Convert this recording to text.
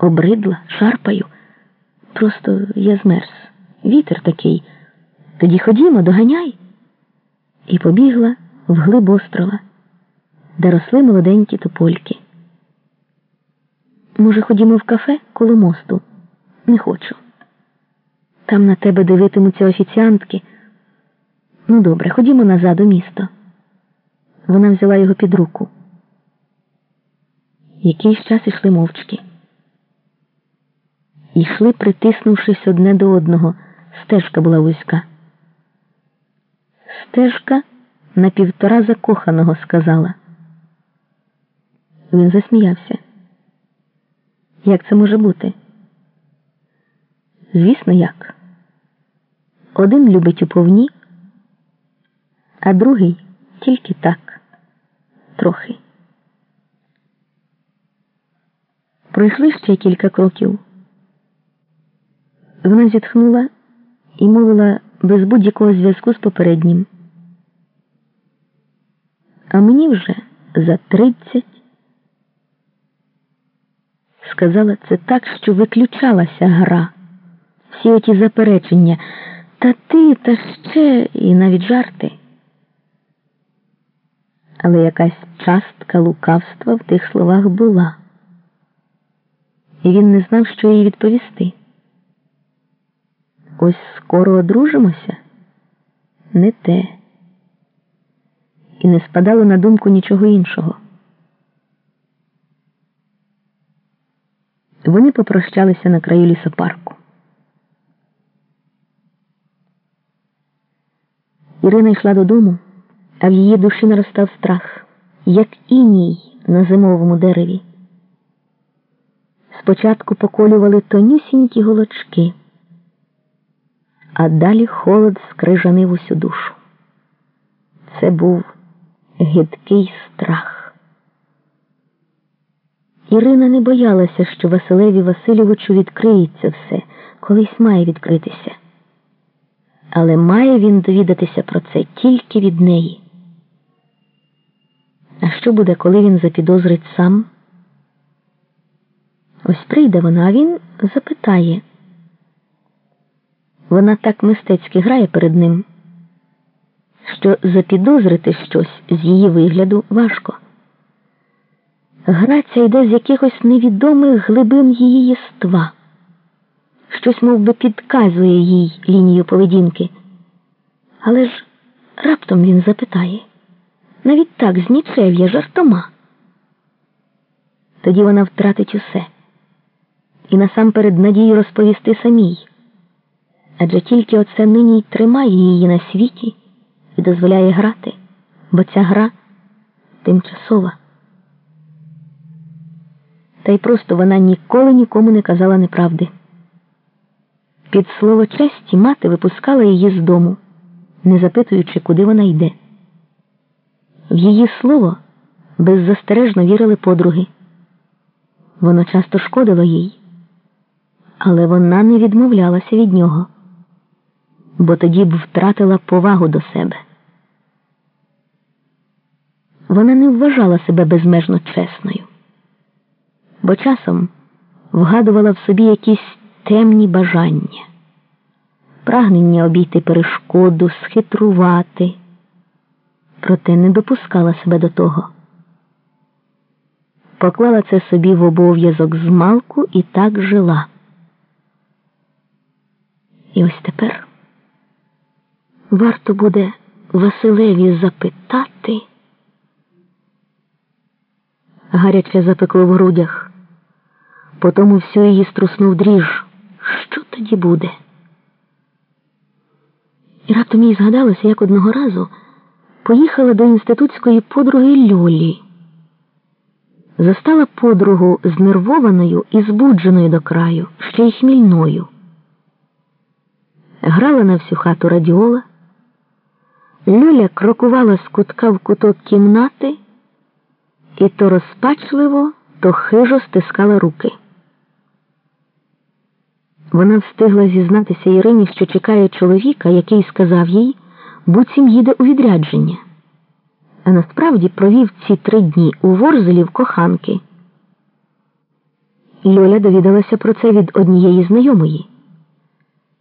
обридла, шарпаю. Просто я змерз. Вітер такий. Тоді ходімо, доганяй. І побігла вглиб острова, де росли молоденькі топольки. Може, ходімо в кафе коло мосту? Не хочу. Там на тебе дивитимуться офіціантки. Ну, добре, ходімо назад у місто. Вона взяла його під руку. Якийсь час ішли мовчки. Йшли, притиснувшись одне до одного. Стежка була вузька. Стежка на півтора закоханого сказала. Він засміявся. Як це може бути? Звісно, як. Один любить уповні, а другий тільки так, трохи. Пройшли ще кілька кроків. Вона зітхнула і мовила без будь-якого зв'язку з попереднім. А мені вже за тридцять. Сказала це так, що виключалася гра, всі оті заперечення, та ти, та ще, і навіть жарти. Але якась частка лукавства в тих словах була, і він не знав, що їй відповісти. Ось скоро одружимося? Не те. І не спадало на думку нічого іншого. Вони попрощалися на краю лісопарку. Ірина йшла додому, а в її душі наростав страх, як іній на зимовому дереві. Спочатку поколювали тонюсінькі голочки а далі холод скрижанив усю душу. Це був гидкий страх. Ірина не боялася, що Василеві Васильовичу відкриється все, колись має відкритися. Але має він довідатися про це тільки від неї. А що буде, коли він запідозрить сам? Ось прийде вона, а він запитає. Вона так мистецьки грає перед ним, що запідозрити щось з її вигляду важко. Гра ця йде з якихось невідомих глибин її єства, щось мов би, підказує їй лінію поведінки. Але ж раптом він запитає навіть так з нічев'я жартома. Тоді вона втратить усе і насамперед надію розповісти самій адже тільки оце нині й тримає її на світі і дозволяє грати, бо ця гра тимчасова. Та й просто вона ніколи нікому не казала неправди. Під слово честі мати випускала її з дому, не запитуючи, куди вона йде. В її слово беззастережно вірили подруги. Воно часто шкодило їй, але вона не відмовлялася від нього бо тоді б втратила повагу до себе. Вона не вважала себе безмежно чесною, бо часом вгадувала в собі якісь темні бажання, прагнення обійти перешкоду, схитрувати, проте не допускала себе до того. Поклала це собі в обов'язок змалку і так жила. І ось тепер. Варто буде Василеві запитати. Гаряче запекло в грудях, потому всю її струснув дріж. Що тоді буде? І раптом їй згадалося, як одного разу поїхала до інститутської подруги Льолі. Застала подругу знервованою і збудженою до краю, ще й хмільною. Грала на всю хату радіола. Люля крокувала з кутка в куток кімнати і то розпачливо, то хижо стискала руки. Вона встигла зізнатися Ірині, що чекає чоловіка, який сказав їй, буцім їде у відрядження. А насправді провів ці три дні у Ворзелі в коханки. Льоля довідалася про це від однієї знайомої.